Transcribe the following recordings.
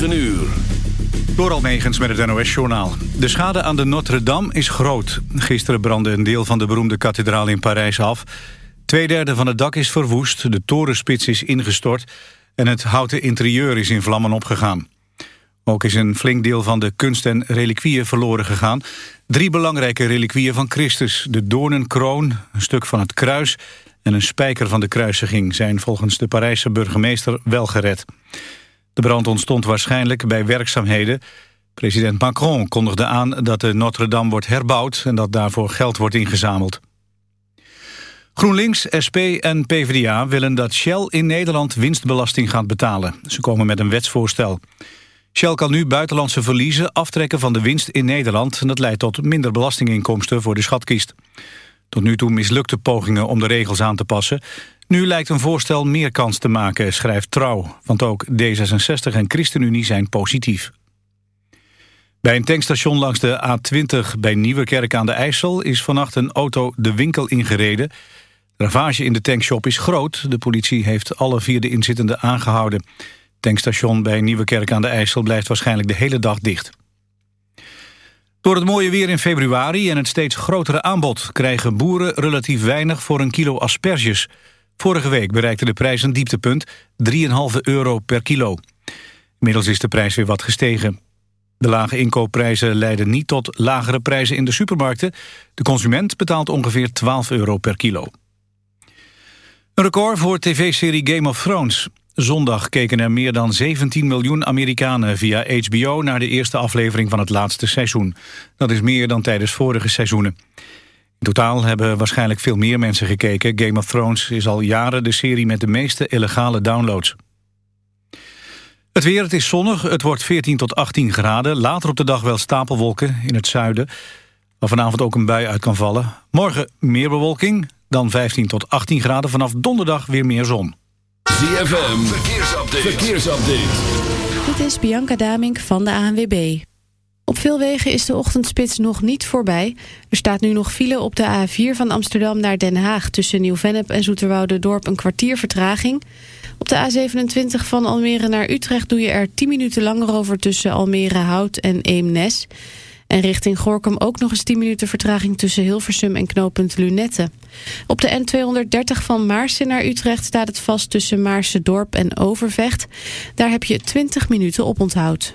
9 uur. Door met het NOS-journaal. De schade aan de Notre-Dame is groot. Gisteren brandde een deel van de beroemde kathedraal in Parijs af. Tweederde van het dak is verwoest, de torenspits is ingestort... en het houten interieur is in vlammen opgegaan. Ook is een flink deel van de kunst en reliquieën verloren gegaan. Drie belangrijke reliquieën van Christus. De doornenkroon, een stuk van het kruis en een spijker van de kruisiging... zijn volgens de Parijse burgemeester wel gered. De brand ontstond waarschijnlijk bij werkzaamheden. President Macron kondigde aan dat de Notre-Dame wordt herbouwd... en dat daarvoor geld wordt ingezameld. GroenLinks, SP en PvdA willen dat Shell in Nederland winstbelasting gaat betalen. Ze komen met een wetsvoorstel. Shell kan nu buitenlandse verliezen aftrekken van de winst in Nederland... en dat leidt tot minder belastinginkomsten voor de schatkist. Tot nu toe mislukte pogingen om de regels aan te passen. Nu lijkt een voorstel meer kans te maken, schrijft Trouw. Want ook D66 en ChristenUnie zijn positief. Bij een tankstation langs de A20 bij Nieuwekerk aan de IJssel... is vannacht een auto de winkel ingereden. De ravage in de tankshop is groot. De politie heeft alle vier de inzittenden aangehouden. tankstation bij Nieuwekerk aan de IJssel blijft waarschijnlijk de hele dag dicht. Door het mooie weer in februari en het steeds grotere aanbod... krijgen boeren relatief weinig voor een kilo asperges. Vorige week bereikte de prijs een dieptepunt, 3,5 euro per kilo. Inmiddels is de prijs weer wat gestegen. De lage inkoopprijzen leiden niet tot lagere prijzen in de supermarkten. De consument betaalt ongeveer 12 euro per kilo. Een record voor tv-serie Game of Thrones. Zondag keken er meer dan 17 miljoen Amerikanen via HBO... naar de eerste aflevering van het laatste seizoen. Dat is meer dan tijdens vorige seizoenen. In totaal hebben waarschijnlijk veel meer mensen gekeken. Game of Thrones is al jaren de serie met de meeste illegale downloads. Het weer, het is zonnig, het wordt 14 tot 18 graden. Later op de dag wel stapelwolken in het zuiden... waar vanavond ook een bui uit kan vallen. Morgen meer bewolking, dan 15 tot 18 graden. Vanaf donderdag weer meer zon. ZFM, verkeersupdate. verkeersupdate. Dit is Bianca Damink van de ANWB. Op veel wegen is de ochtendspits nog niet voorbij. Er staat nu nog file op de A4 van Amsterdam naar Den Haag... tussen Nieuw-Vennep en Zoeterwoude-dorp een kwartier vertraging. Op de A27 van Almere naar Utrecht doe je er 10 minuten langer over... tussen Almere Hout en Eemnes. En richting Gorkum ook nog eens 10 minuten vertraging... tussen Hilversum en knooppunt Lunette. Op de N230 van Maarsen naar Utrecht staat het vast... tussen Maarsen-dorp en Overvecht. Daar heb je 20 minuten op onthoud.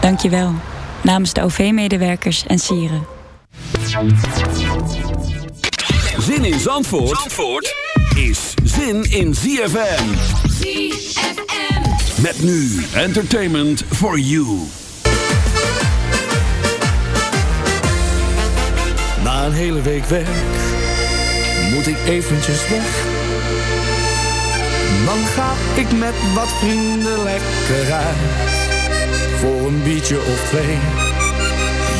Dank je wel. Namens de OV-medewerkers en sieren. Zin in Zandvoort, Zandvoort is zin in ZFM. ZFM. Met nu Entertainment for You. Na een hele week werk moet ik eventjes weg. Dan ga ik met wat vrienden lekker uit. Voor een biertje of twee,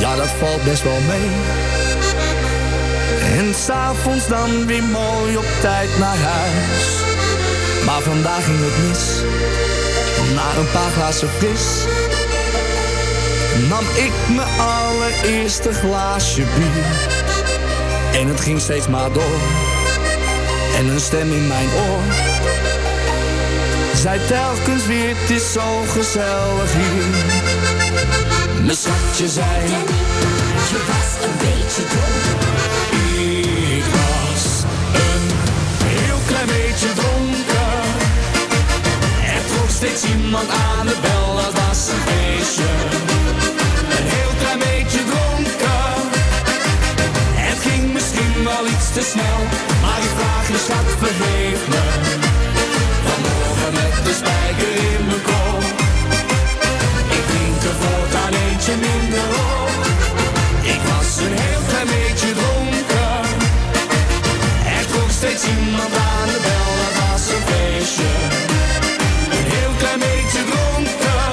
ja dat valt best wel mee. En s'avonds dan weer mooi op tijd naar huis. Maar vandaag ging het mis, na een paar glazen fris. Nam ik mijn allereerste glaasje bier. En het ging steeds maar door. En een stem in mijn oor. Zei telkens weer, het is zo gezellig hier. Mijn schatje zei, je was een beetje dronken. Ik was een heel klein beetje dronken. Er trok steeds iemand aan de bel, dat was een feestje. Een heel klein beetje dronken. Het ging misschien wel iets te snel, maar ik vraag je schat, vergeef me. De spijker in mijn kop. Ik drink er voortaan eentje minder op. Ik was een heel klein beetje dronken. Er trok steeds iemand aan de bel, dat was een feestje. Een heel klein beetje dronken.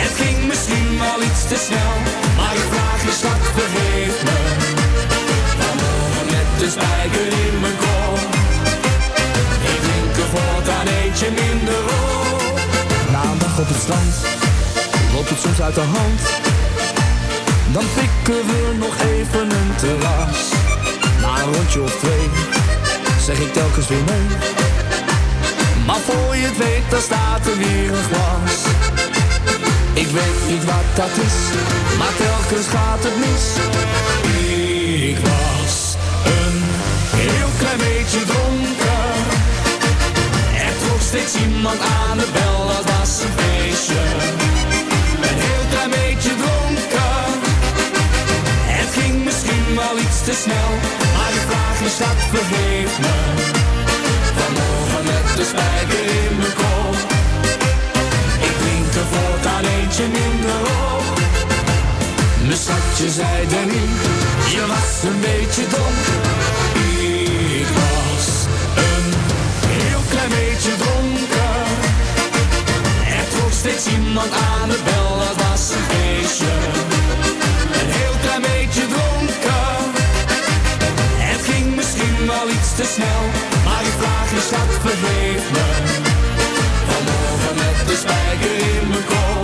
Het ging misschien wel iets te snel, maar ik vraag je Na een dag op het strand, loopt het soms uit de hand. Dan pikken we nog even een terras. Na een rondje of twee, zeg ik telkens weer nee. Maar voor je het weet, dan staat er weer een glas. Ik weet niet wat dat is, maar telkens gaat het mis. Steeds iemand aan de bel, dat was een feestje. Een heel klein beetje dronken. Het ging misschien wel iets te snel, maar ik vraag je schat, vergeef me. Vanmorgen met de spijker in mijn kop. Ik drink er voortaan eentje minder op. Mijn schatje zei Danny, je was een beetje dom. Iemand aan de bel, dat was een feestje. Een heel klein beetje dronken. Het ging misschien wel iets te snel, maar ik vraag je schat, vergeef me. Vanmorgen met de spijker in mijn kop.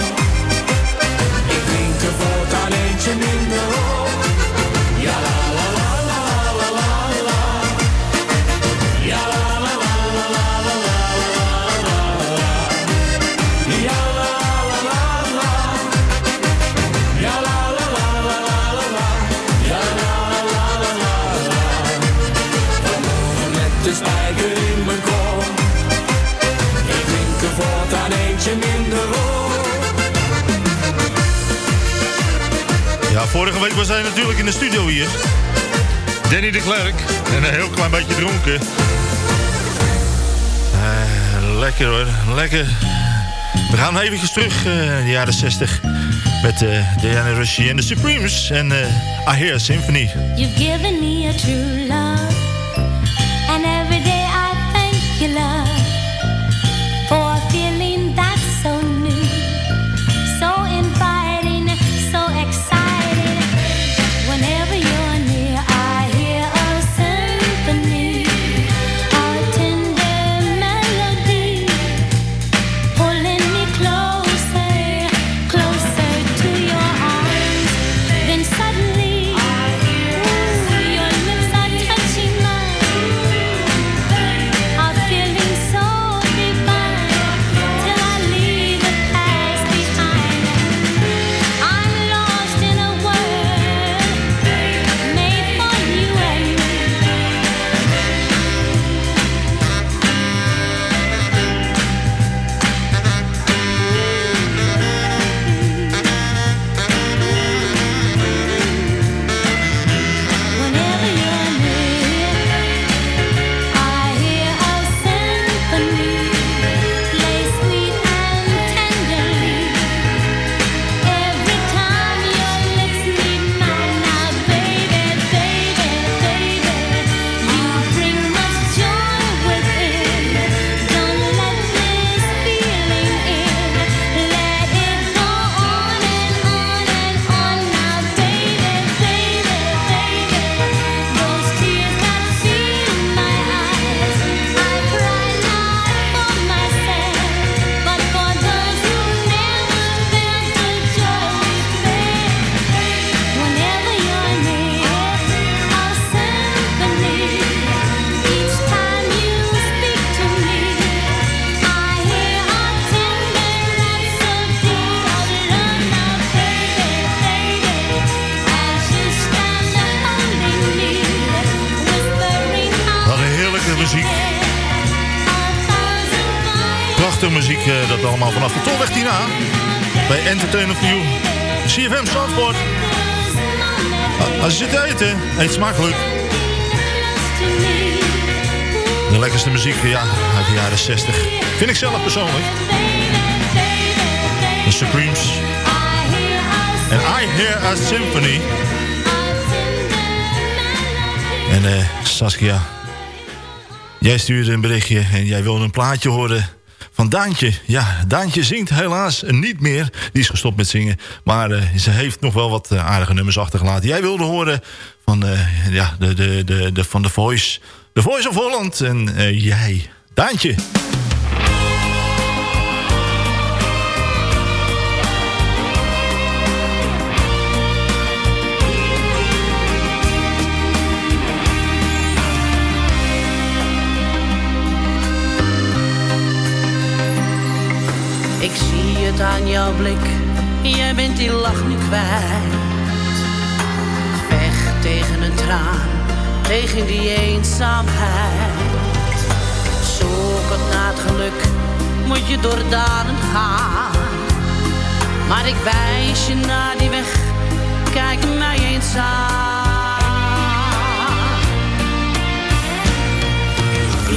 Vorige week was hij natuurlijk in de studio hier. Danny de Klerk. En een heel klein beetje dronken. Eh, lekker hoor, lekker. We gaan eventjes terug eh, in de jaren 60. Met eh Diana Rushy en de Supremes. En I Hear Symphony. You've given me a true love, jaren 60. Vind ik zelf persoonlijk. De Supremes. En I Hear a Symphony. En eh Saskia, jij stuurde een berichtje en jij wilde een plaatje horen van Daantje. Ja, Daantje zingt helaas niet meer. Die is gestopt met zingen. Maar eh, ze heeft nog wel wat eh, aardige nummers achtergelaten. Jij wilde horen van, ja, de, de, de, de, van The Voice. The Voice of Holland. En jij, Daantje. Ik zie het aan jouw blik, jij bent die lach nu kwijt. Weg tegen een traan, tegen die eenzaamheid. Zoekend naar het geluk, moet je door daden gaan. Maar ik wijs je naar die weg, kijk mij eens aan.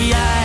Jij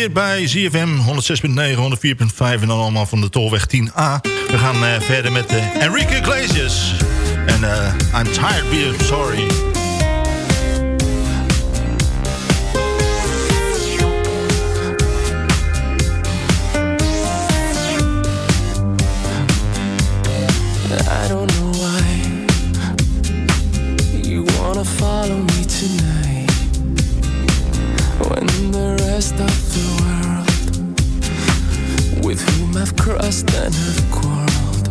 hier bij ZFM 106.9, 104.5 en dan allemaal van de Tolweg 10A. We gaan eh, verder met eh, Enrique Iglesias. En eh, I'm tired being sorry. I've crossed and have quarreled.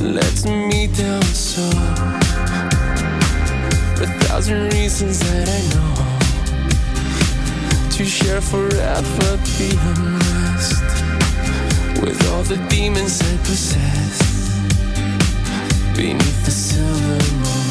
Lets me down so a thousand reasons that I know. To share forever the unrest with all the demons I possess. Beneath the silver moon.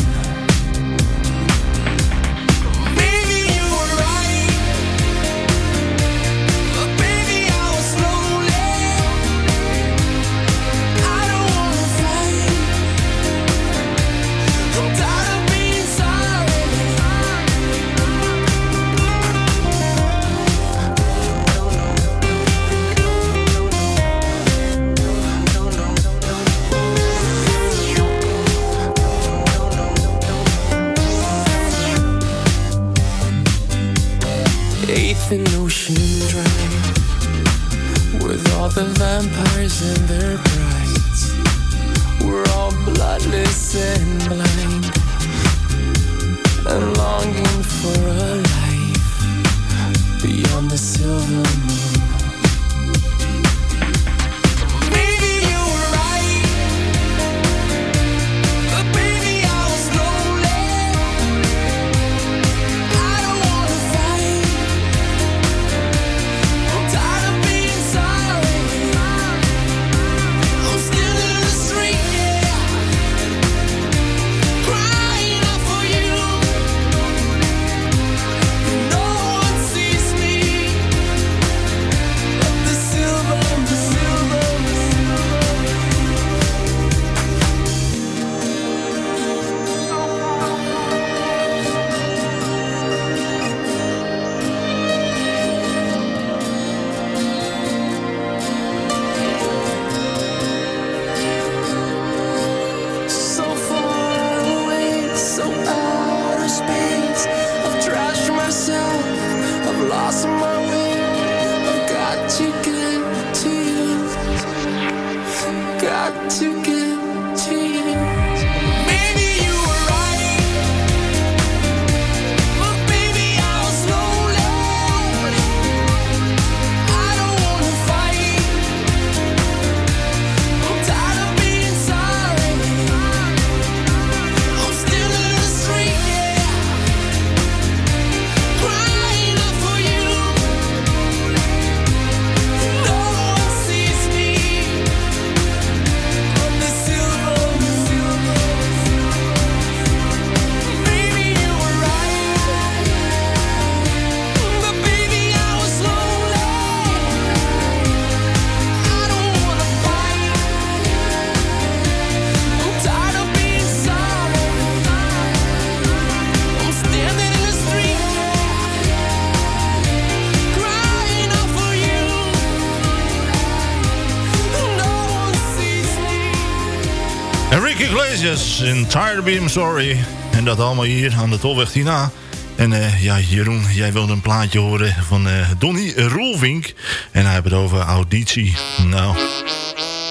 Tired Being Sorry. En dat allemaal hier aan de Tolweg 10A. En eh, ja, Jeroen, jij wilde een plaatje horen van eh, Donny Roelvink. En hij heeft het over auditie. Nou,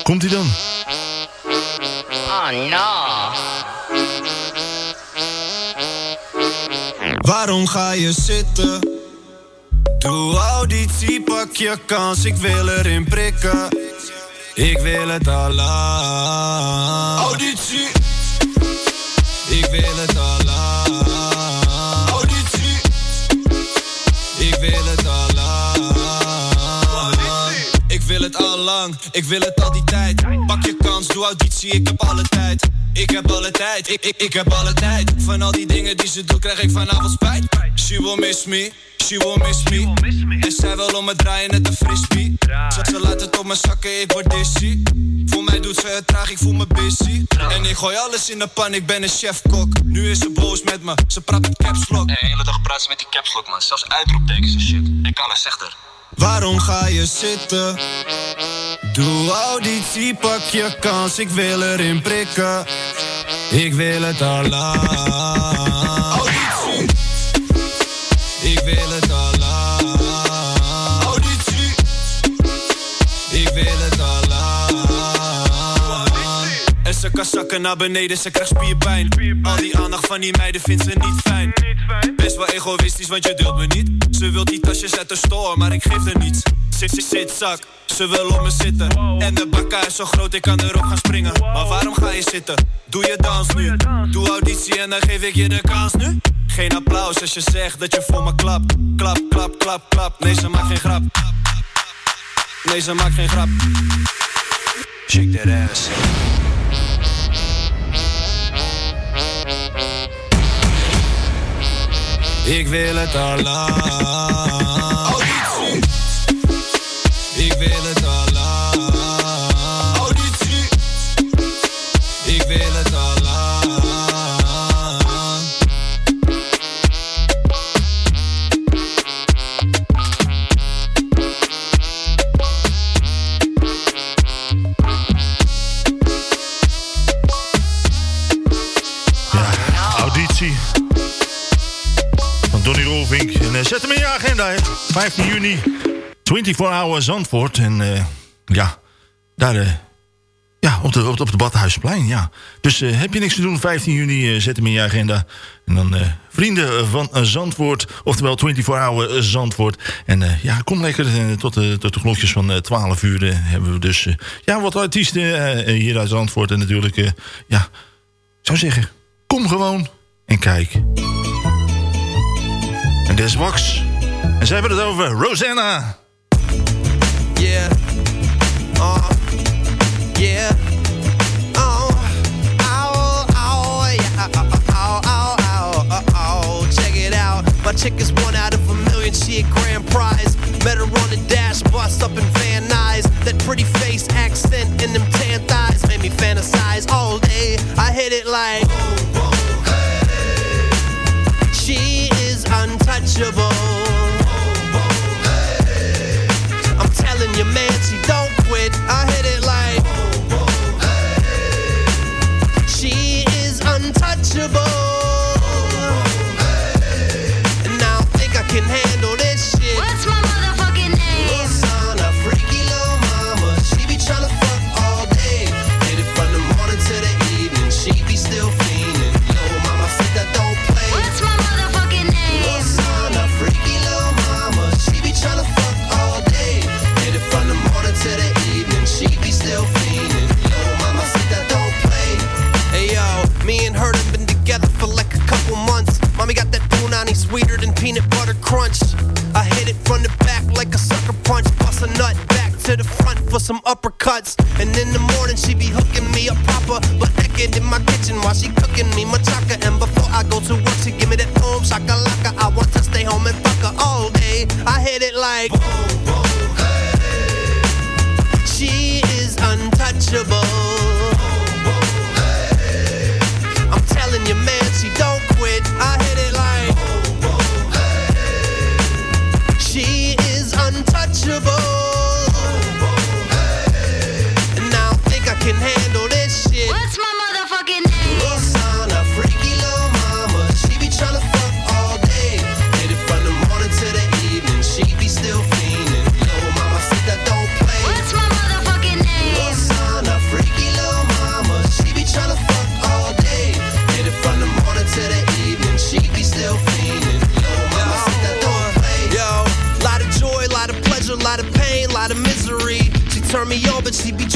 komt hij dan? Oh no. Waarom ga je zitten? Doe auditie, pak je kans, ik wil erin prikken. Ik wil het al. Auditie. Ik wil het al lang. Auditie. Ik wil het al lang. Ik wil het al lang, ik wil het al die tijd. Pak je kans, doe auditie, ik heb alle tijd. Ik heb alle tijd, ik, ik, ik heb alle tijd. Van al die dingen die ze doet, krijg ik vanavond spijt. She will miss me, she will miss me. En zij wil om me draaien net een frisbee. Ze, ze laat het op mijn zakken, ik word dizzy. Voor mij doet ze het traag, ik voel me busy. En ik gooi alles in de pan, ik ben een chefkok. Nu is ze boos met me, ze praat met caps lock. De hele dag praat ze met die caps lock, man. Zelfs uitroeptekens en shit. Ik kan het, zegt er. Waarom ga je zitten? Doe auditie, pak je kans, ik wil erin prikken. Ik wil het al lang. Ze kan zakken naar beneden, ze krijgt spierpijn. Al die aandacht van die meiden vindt ze niet fijn. Best wel egoïstisch, want je deelt me niet. Ze wilt die tasjes uit de store, maar ik geef er niets. Zit, zit, zit, zak. Ze wil op me zitten. En de bakka is zo groot, ik kan erop gaan springen. Maar waarom ga je zitten? Doe je dans nu. Doe auditie en dan geef ik je de kans nu. Geen applaus als je zegt dat je voor me klapt. Klap, klap, klap, klap. Nee, ze maakt geen grap. Nee, ze maakt geen grap. Shake that ass. Ik wil het al lang. 15 juni. 24 Hour Zandvoort. En eh, ja, daar... eh, ja, op de, op, op Badhuisplein, ja. Dus eh, heb je niks te doen, 15 juni, zet hem in je agenda. En dan vrienden van Zandvoort, oftewel 24 Hour Zandvoort. En ja, kom lekker tot, de tot de klokjes van eh, 12 uur hebben we dus... ja, wat artiesten hier uit Zandvoort. En natuurlijk, ja, zou zeggen, kom gewoon en kijk. En Wax. En ze hebben het over Rosanna. Yeah. Uh, yeah. Oh, ow, ow, yeah. Ow, ow, ow, ow, ow. Check it out. My chick is one out of a million. She a grand prize. Met her on the dash bus up in Van Nuys. That pretty face, accent, and them tan thighs made me fantasize all day. I hit it like. She is untouchable. Some uppercuts. And in the morning she be hooking me up proper, but naked in my kitchen while she cooking me machaca. And before I go to work, she give me that boom shakalaka. I want to stay home and fuck her all day. I hit it like. She is untouchable.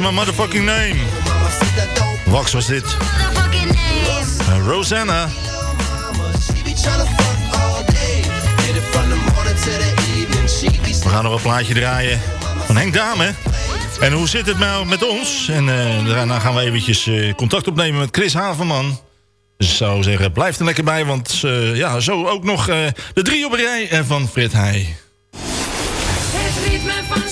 my motherfucking name. Wax was dit. Eh, Rosanna. We gaan nog een plaatje draaien van Henk Dame. En hoe zit het nou met ons? En uh, daarna gaan we eventjes eh, contact opnemen met Chris Havenman. Dus ik zou zeggen, blijf er lekker bij. Want ja, zo ook nog de drie op een rij van Frit Heij. Het ritme van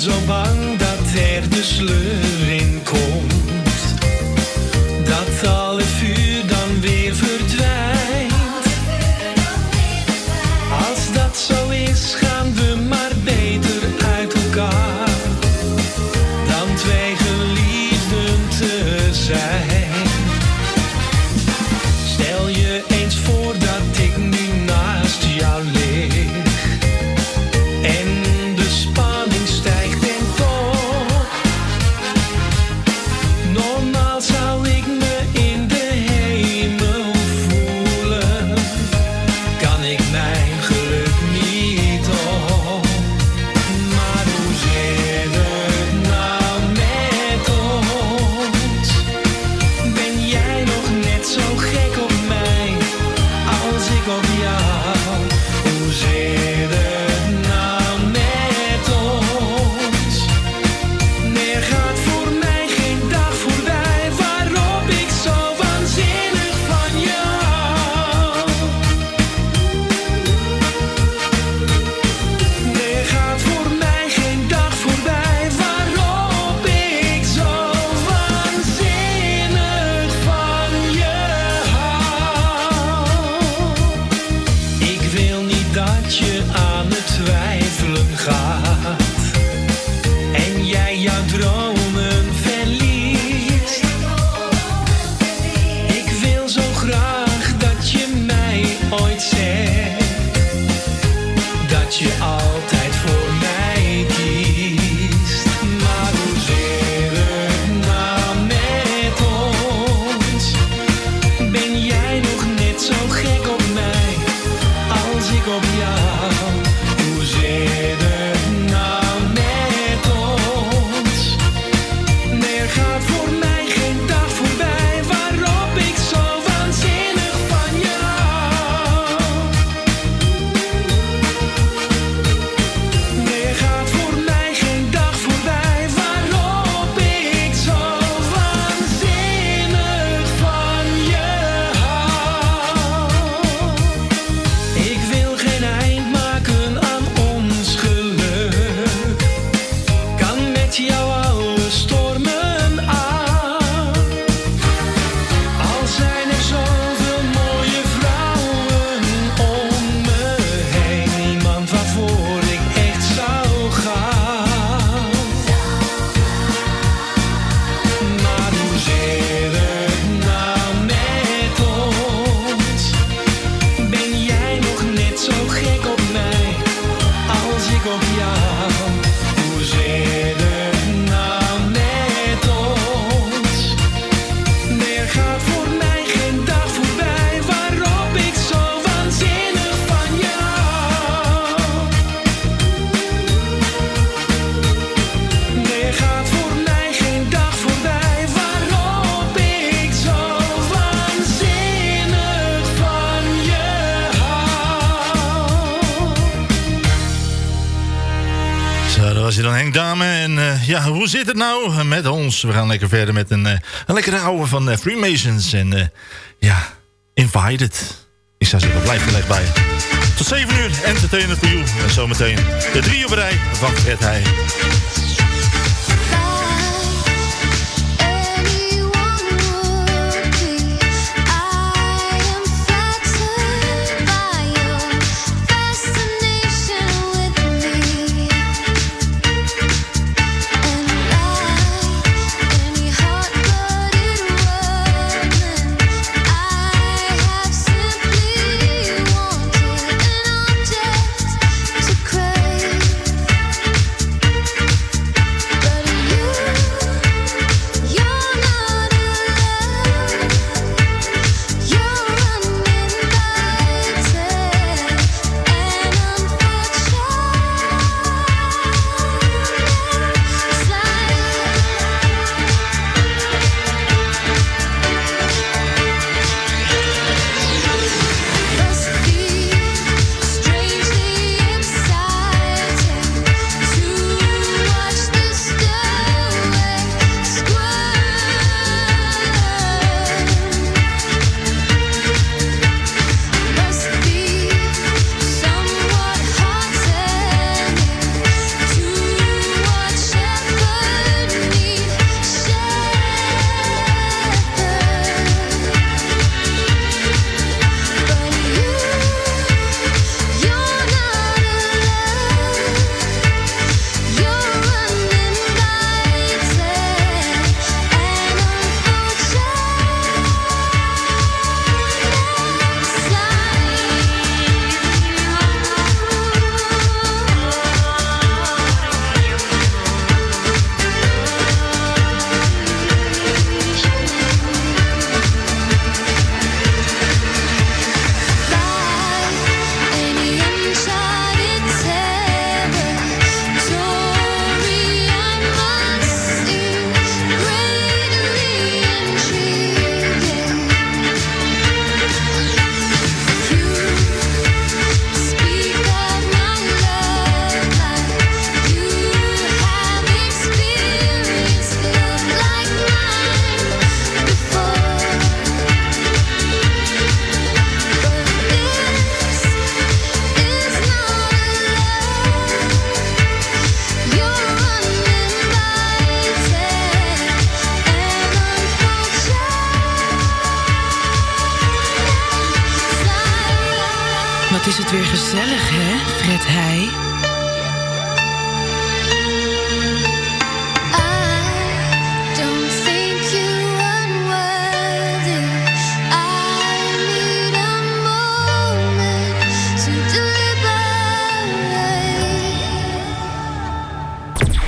zo bang dat er de sleur in komt. het nou met ons? We gaan lekker verder met een, eh, een lekkere oude van eh, Freemasons. En eh, ja, Invited. Ik zou zeggen, blijf er bij. Tot 7 uur, entertainment voor jou. En zometeen de drie op rij van Fred Heij.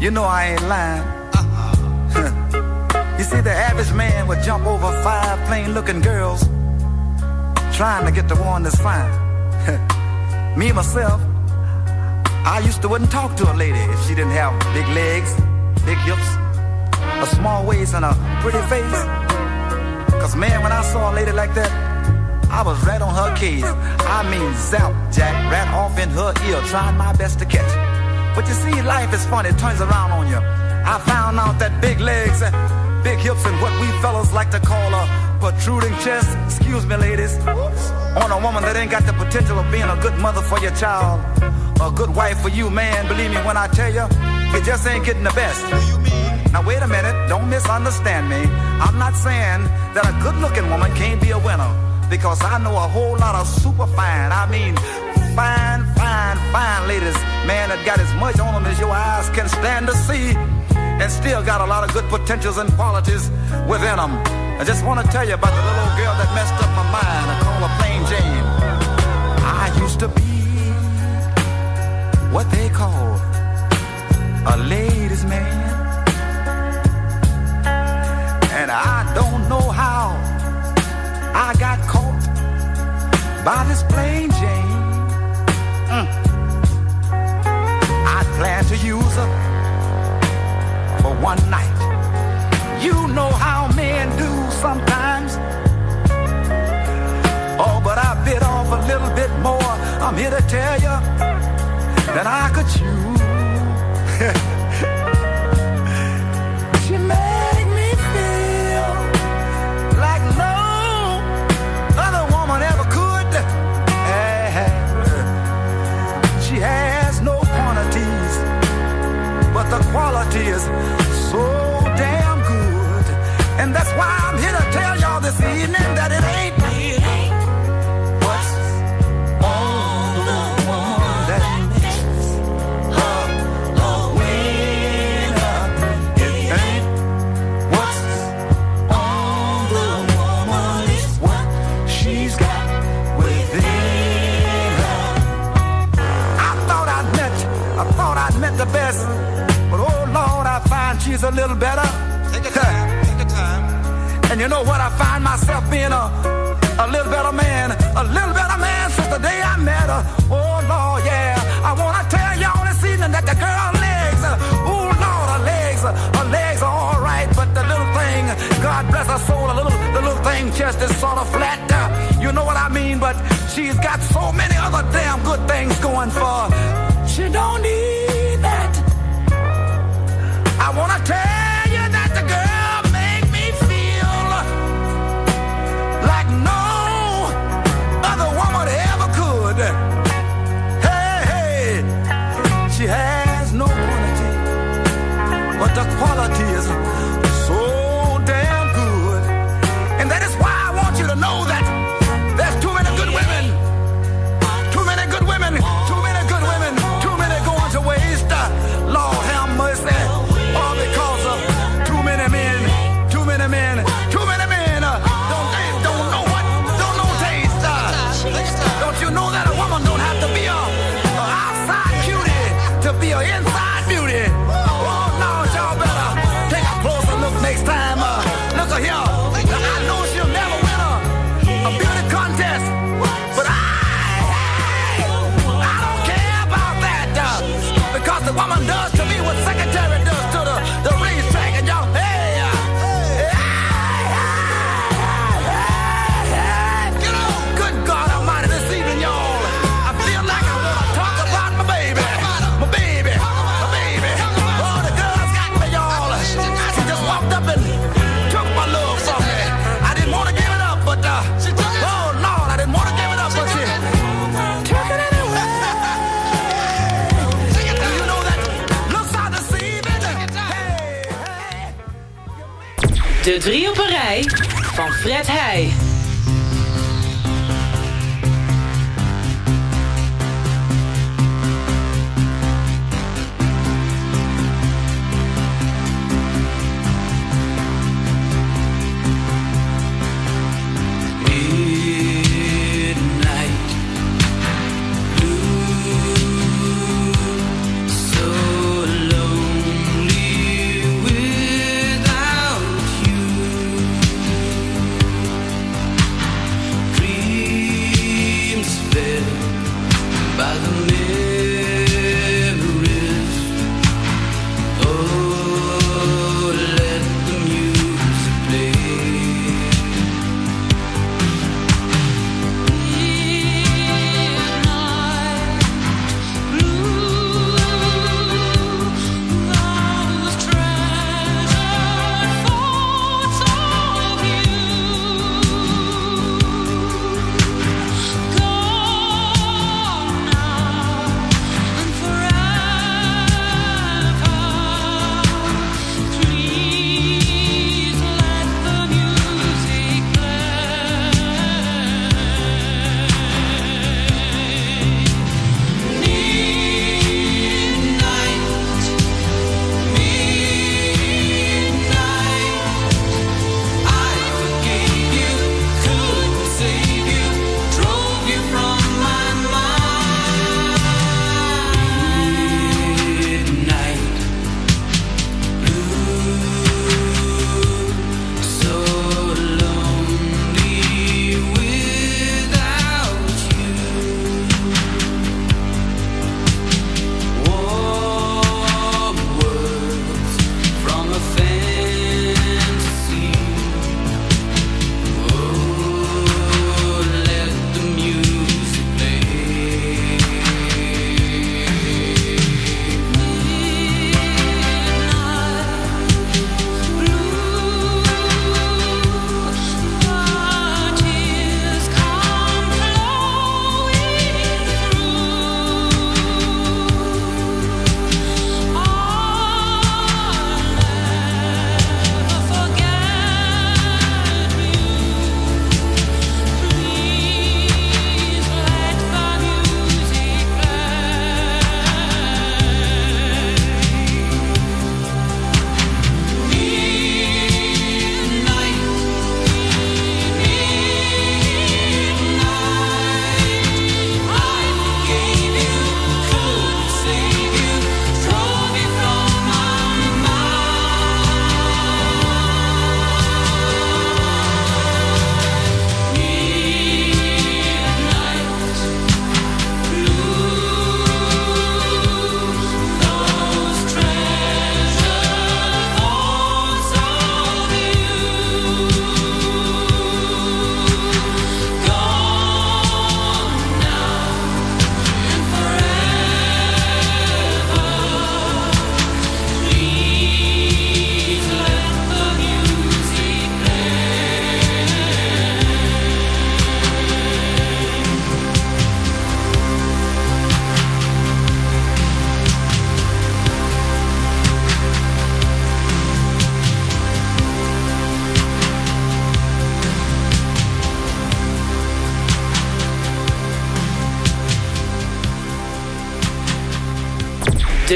you know I ain't lying. Uh-uh. you see, the average man would jump over five plain looking girls trying to get the one that's fine. Me, myself, I used to wouldn't talk to a lady if she didn't have big legs, big hips, a small waist, and a pretty face. Cause man, when I saw a lady like that, I was right on her case. I mean, zap, jack, right off in her ear, trying my best to catch. But you see, life is funny, it turns around on you. I found out that big legs, uh, big hips, and what we fellas like to call a protruding chest, excuse me, ladies, on a woman that ain't got the potential of being a good mother for your child, a good wife for you, man. Believe me when I tell you, it just ain't getting the best. Now wait a minute, don't misunderstand me. I'm not saying that a good-looking woman can't be a winner, because I know a whole lot of super fine, I mean fine, fine, fine ladies, man, that got as much on them as your eyes can stand to see, and still got a lot of good potentials and qualities within them. I just want to tell you about the little girl that messed up my mind. I call her Plain Jane. I used to be what they call a ladies' man. And I don't know how I got caught by this plain one night. You know how men do sometimes. Oh, but I bit off a little bit more. I'm here to tell you that I could chew. a little better. Take your time, take your time. And you know what? I find myself being a, a little better man, a little better man since the day I met her. Oh Lord, yeah. I wanna tell y'all this evening that the girl legs, oh Lord, her legs, her legs are all right, but the little thing, God bless her soul, a little, the little thing chest is sort of flat. You know what I mean? But she's got so many other damn good things going for her. She don't need Fred Heij.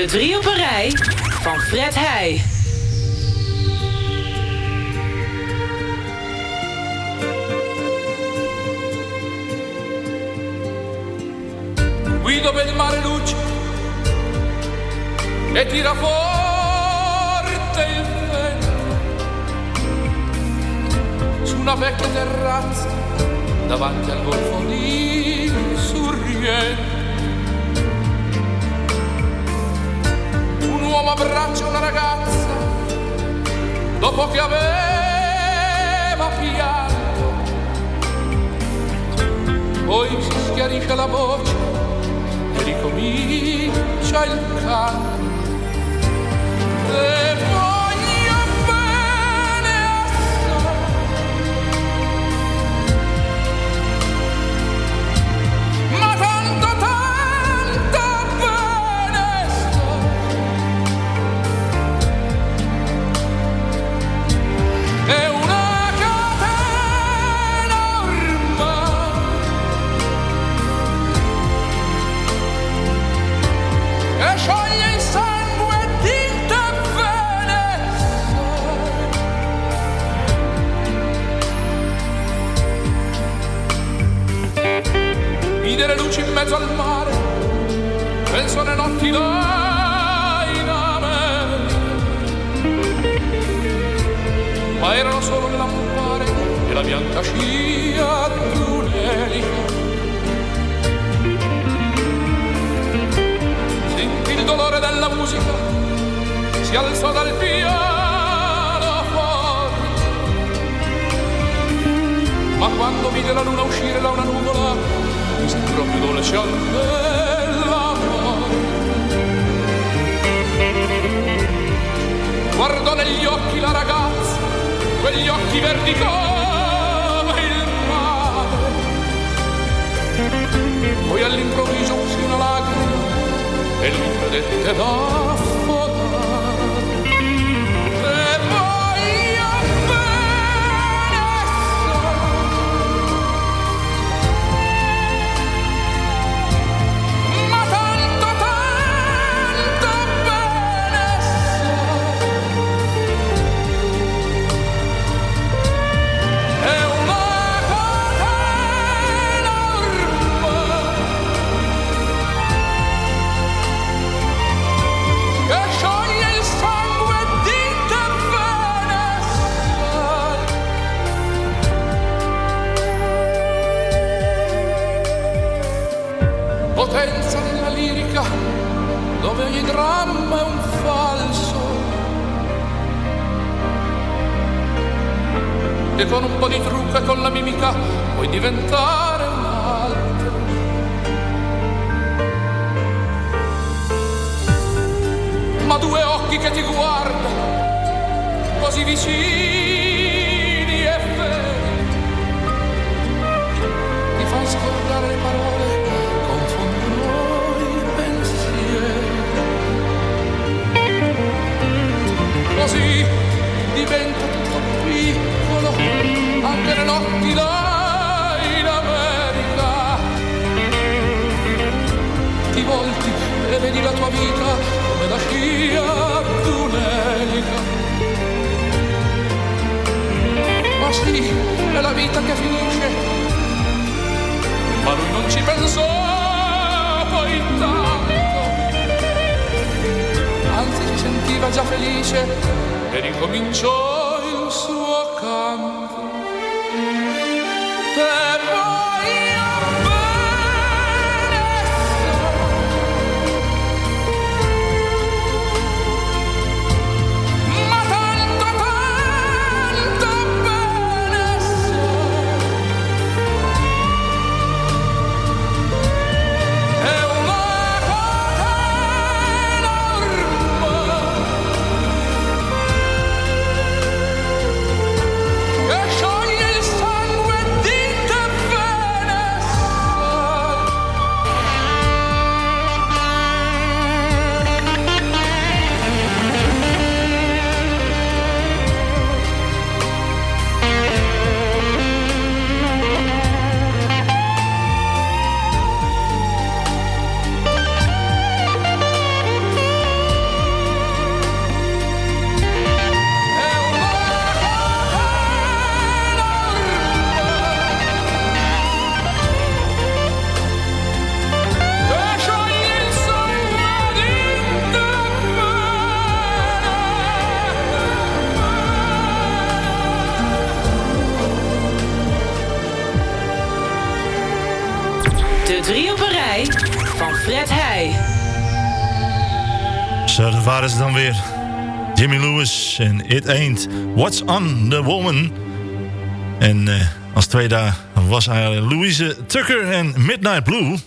De drie op een rij van Fred Heij. Guido per il mare luce e tira forte il vento su una vecchia terrazza davanti al golfo di Sorrento. Uomo abbraccia una ragazza dopo che aveva pianto, poi si schiarisce la voce e ricomincia il canto. Mezzo al mare, penso alle notti America. Ma erano solo le lampare e la bianca scia d'un'elica. Sentì il dolore della musica, si alzò dal piano forte. Ma quando vide la luna uscire da una nuvola, mi sembrò più dolce al della Guardò negli occhi la ragazza, quegli occhi verdi come il mare. Poi all'improvviso uscì una lacrima e lui credette da e con un po' di trucco e con la mimica puoi diventare un altro. Ma due occhi che ti guardano così vicini e feri ti fanno scordare le parole così diventa tutto piccolo anche le notti là in America. Ti volti e vedi la tua vita come la scia d'un'elica. Ma sì, è la vita che finisce ma lui non ci pensò poi tanto. Anzi si sentiva già felice e ricominciò purpose. Zo, dat waren ze dan weer. Jimmy Lewis en It Ain't What's on the Woman. En eh, als tweede was eigenlijk Louise Tucker en Midnight Blue.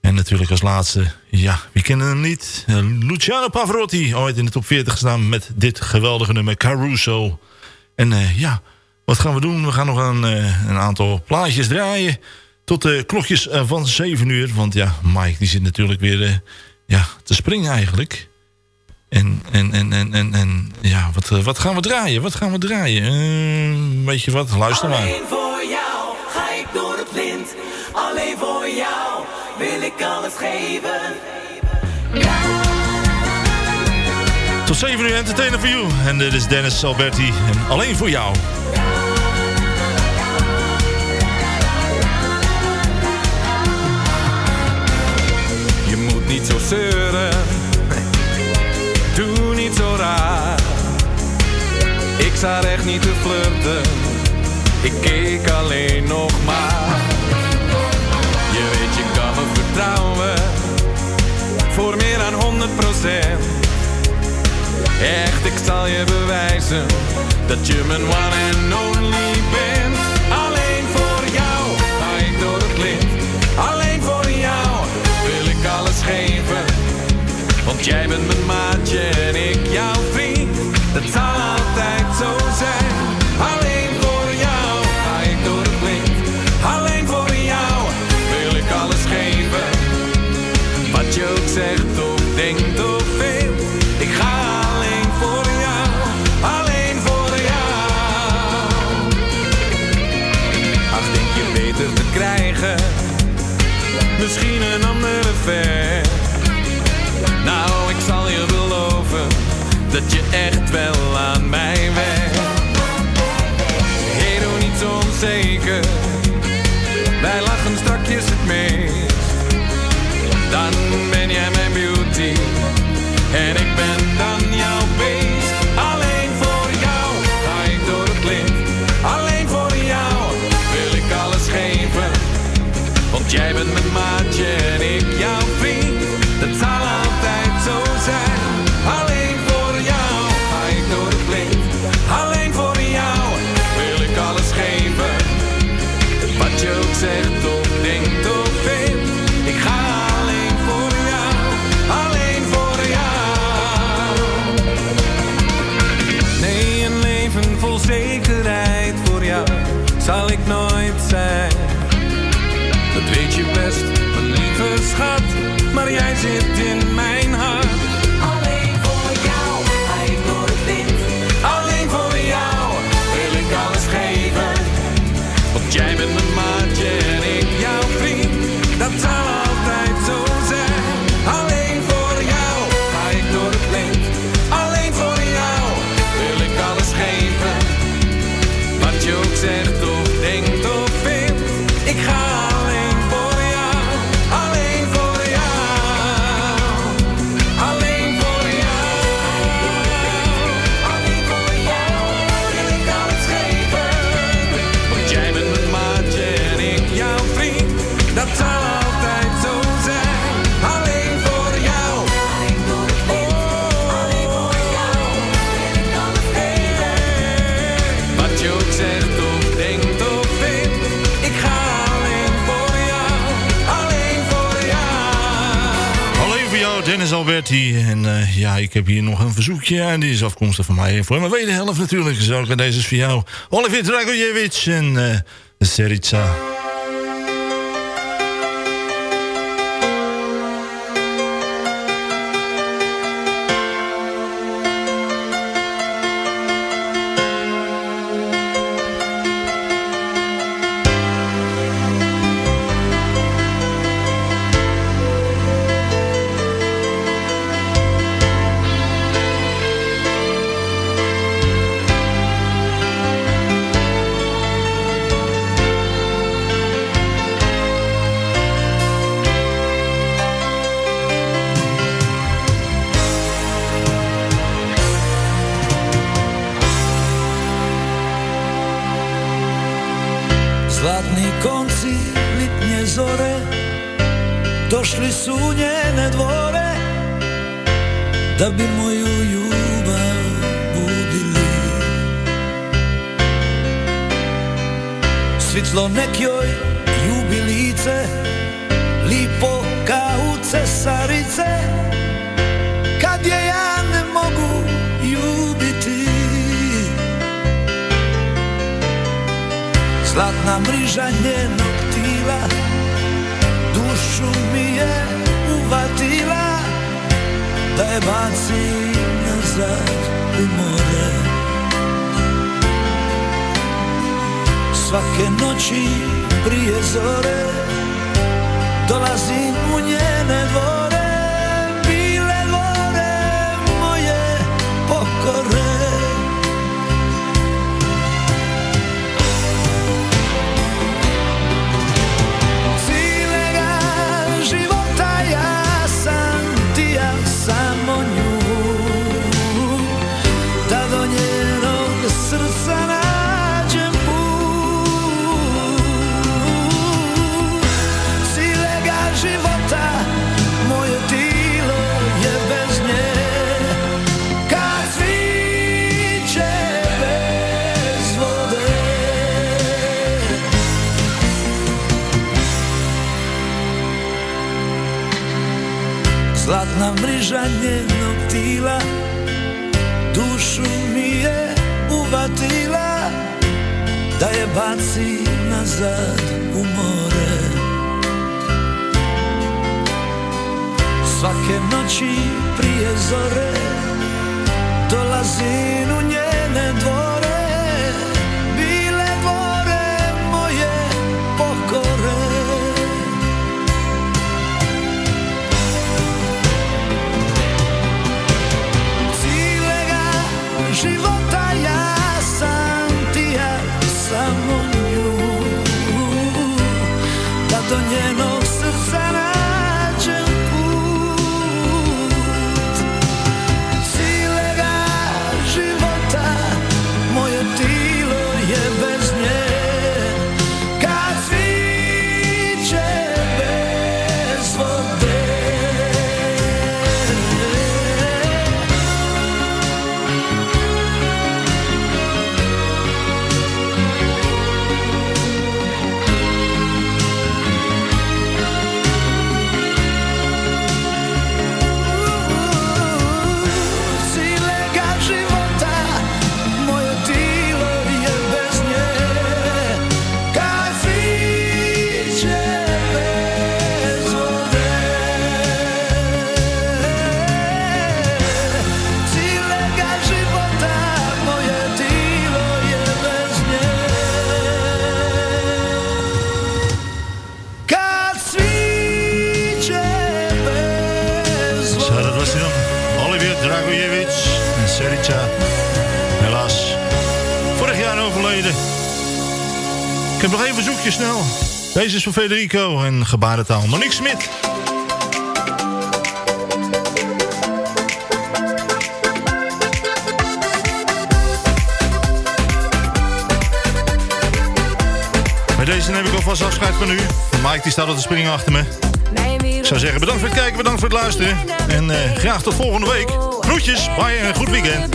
En natuurlijk als laatste, ja, wie kennen hem niet? Eh, Luciano Pavarotti, ooit in de top 40 gestaan met dit geweldige nummer Caruso. En eh, ja, wat gaan we doen? We gaan nog een, een aantal plaatjes draaien tot de klokjes van 7 uur. Want ja, Mike die zit natuurlijk weer ja, te springen eigenlijk. En, en, en, en, en, en ja, wat, eh, wat gaan we draaien? Wat gaan we draaien? Uh, weet je wat? Luister maar. Alleen voor jou ga ik door het blind. Alleen voor jou wil ik alles geven. Tot 7 uur entertainer voor jou. En dit is Dennis Alberti. En alleen voor jou. Je moet niet zo zeuren ik zou echt niet te flirten, ik keek alleen nog maar. Je weet, je kan me vertrouwen, voor meer dan 100 procent. Echt, ik zal je bewijzen, dat je mijn one and only bent. Alleen voor jou ga ik door het licht. alleen voor jou wil ik alles geven. Want jij bent mijn maat En eh, ja, ik heb hier nog een verzoekje. En die is afkomstig van mij. Voor mijn wederhelft natuurlijk. Zo, deze is voor jou. Oliver Dragojevic en eh, uh, Serica. senza umore. Svake noći prije zore dolazi u nje Deze is voor Federico en gebarentaal. Monique Smit. Met deze neem ik alvast afscheid van u. Mike die staat op de spring achter me. Ik zou zeggen bedankt voor het kijken, bedankt voor het luisteren. En eh, graag tot volgende week. Groetjes, bye en goed weekend.